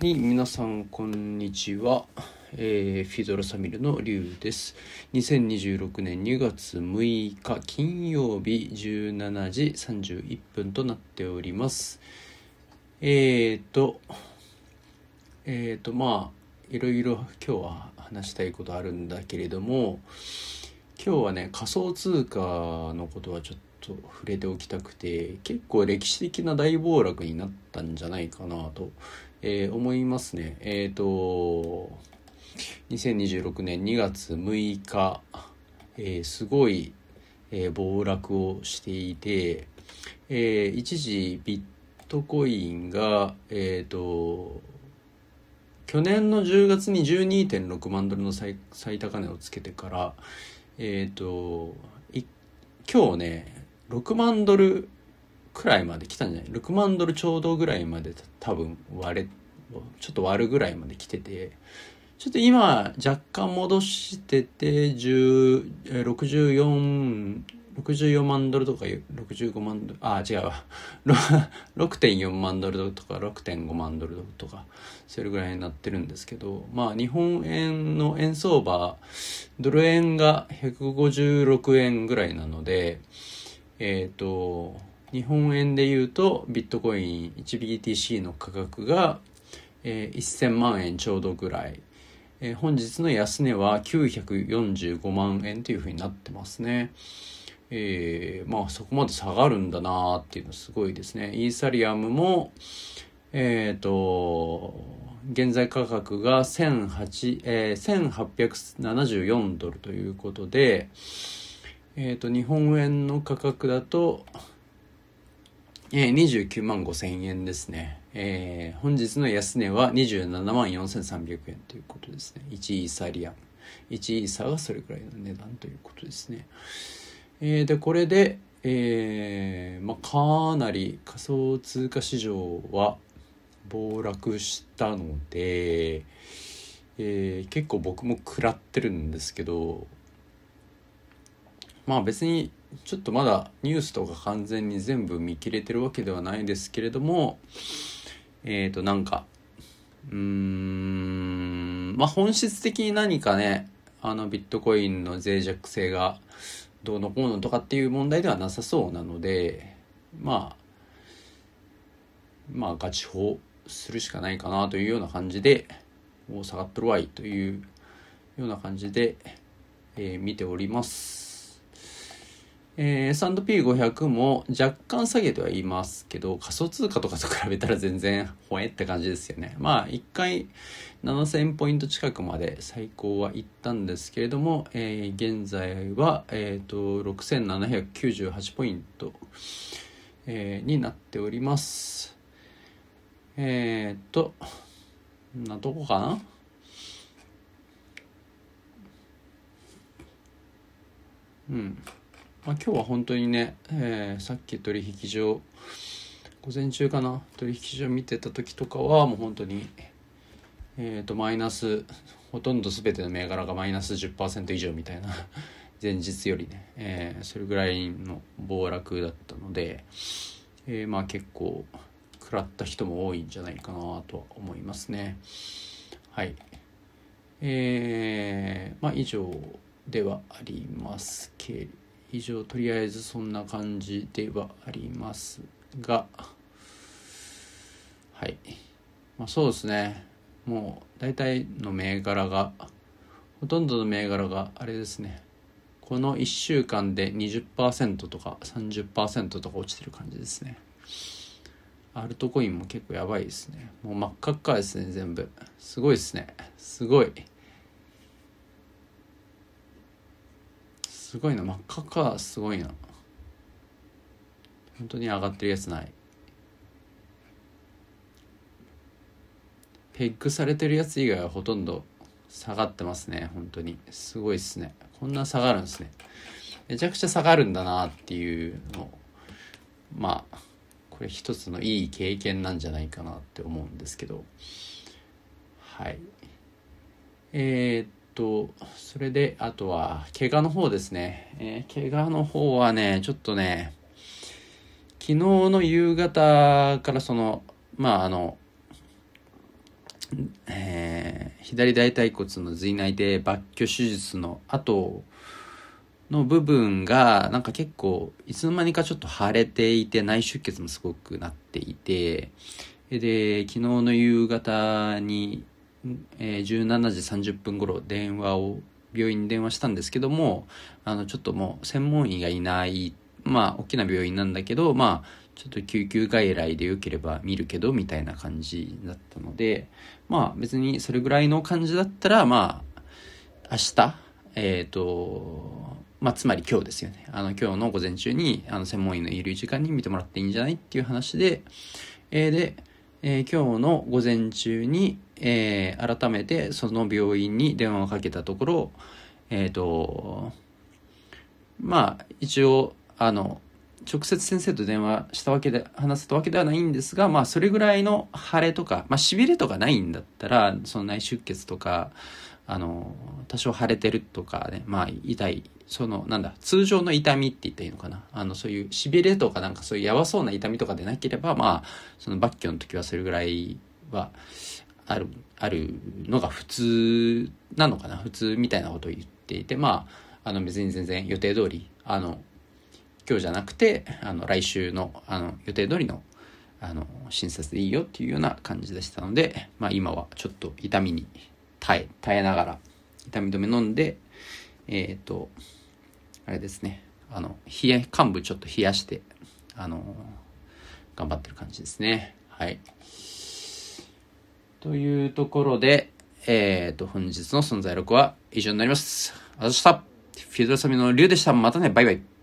はい、皆さん、こんにちは。えー、フィドラサミルのリュウです。2026年2月6日金曜日17時31分となっております。えーと、えーと、まあ、いろいろ今日は話したいことあるんだけれども、今日はね、仮想通貨のことはちょっと触れておきたくて、結構歴史的な大暴落になったんじゃないかなとえー、思いますね。えっ、ー、と、2026年2月6日、えー、すごい、え暴落をしていて、え一時ビットコインが、えっ、と、去年の10月に12.6万ドルの最高値をつけてから、えっ、と、今日ね、6万ドルくらいまで来たんじゃない ?6 万ドルちょうどぐらいまで多分割れ、ちょっと割るぐらいまで来てて、ちょっと今若干戻してて、10、64、64万ドルとか65万ドル、あ、違うわ。6.4万ドルとか6.5万ドルとか、それぐらいになってるんですけど、まあ日本円の円相場、ドル円が156円ぐらいなので、えっ、ー、と、日本円で言うとビットコイン 1BTC の価格が、えー、1000万円ちょうどぐらい、えー、本日の安値は945万円というふうになってますね。えー、まあそこまで下がるんだなーっていうのすごいですね。イーサリアムも、えっ、ー、と、現在価格が18、えー、1874ドルということで、えっ、ー、と、日本円の価格だと、えー、29万5千円ですね。えー、本日の安値は27万4300円ということですね。1イーサリアム。1イーサがそれくらいの値段ということですね。えー、で、これで、えー、まあ、かなり仮想通貨市場は暴落したので、えー、結構僕も食らってるんですけど、まあ別にちょっとまだニュースとか完全に全部見切れてるわけではないですけれどもえっ、ー、となんかうーんまあ本質的に何かねあのビットコインの脆弱性がどうのこうのとかっていう問題ではなさそうなのでまあまあガチ法するしかないかなというような感じでもう下がっとるわいというような感じで、えー、見ております。えー、S&P500 も若干下げてはいますけど、仮想通貨とかと比べたら全然ほえって感じですよね。まあ、1回7000ポイント近くまで最高は行ったんですけれども、えー、現在は、え、ー、と、6798ポイント、えー、になっております。えっ、と、なとこかな？うん。まあ、今日は本当にね、えー、さっき取引所午前中かな取引所見てた時とかはもう本当にえっ、ー、とマイナスほとんど全ての銘柄がマイナス10%以上みたいな 前日よりね、えー、それぐらいの暴落だったので、えー、まあ結構食らった人も多いんじゃないかなとは思いますね。はい。えー、まあ以上ではありますけれど以上とりあえずそんな感じではありますが。はい。まあそうですね。もう大体の銘柄がほとんどの銘柄があれですね。この1週間で20%とか30%とか落ちてる感じですね。アルトコインも結構やばいですね。もう真っ赤っかですね全部。すごいですね。すごい。すごいな。真っ赤かすごいな。本当に上がってるやつない。ペッグされてるやつ以外はほとんど下がってますね。本当に。すごいっすね。こんな下がるんですね。めちゃくちゃ下がるんだなっていうの。まあこれ一つのいい経験なんじゃないかなって思うんですけど。はい。えー、と、それで、あとは、怪我の方ですね。えー、怪我の方はね、ちょっとね、昨日の夕方からその、まああの、えー、左大腿骨の髄内で抜去手術の後の部分がなんか結構いつの間にかちょっと腫れていて内出血もすごくなっていてで昨日の夕方に、えー、17時30分頃電話を病院に電話したんですけどもあのちょっともう専門医がいないまあ大きな病院なんだけどまあちょっと救急外来でよければ見るけどみたいな感じだったのでまあ別にそれぐらいの感じだったらまあ明日えっ、ー、とまあつまり今日ですよね。あの今日の午前中にあの専門医のいる時間に見てもらっていいんじゃないっていう話で、えー、で、えー、今日の午前中に、えー、改めてその病院に電話をかけたところえっ、とまあ一応あの直接先生と電話したわけで話せたわけではないんですがまあそれぐらいの腫れとかまあしびれとかないんだったらその内出血とかあの多少腫れてるとかねまあ痛いそのなんだ通常の痛みって言ったらいいのかな。あのそういうしびれとかなんかそういうやばそうな痛みとかでなければまあその抜去の時はそれぐらいはあるあるのが普通なのかな？普通みたいなことを言っていてまああの別に全然予定通りあの今日じゃなくてあの来週のあの予定通りのあの診察でいいよっていうような感じでしたので、まあ、今はちょっと痛みに耐え耐えながら痛み止め飲んでえっ、ー、とあれですね。あの冷え幹部ちょっと冷やしてあの頑張ってる感じですね。はい。というところでえっ、ー、と本日の存在録は以上になります。ありがとうござしたフィードルサミのリュウでした。またねバイバイ。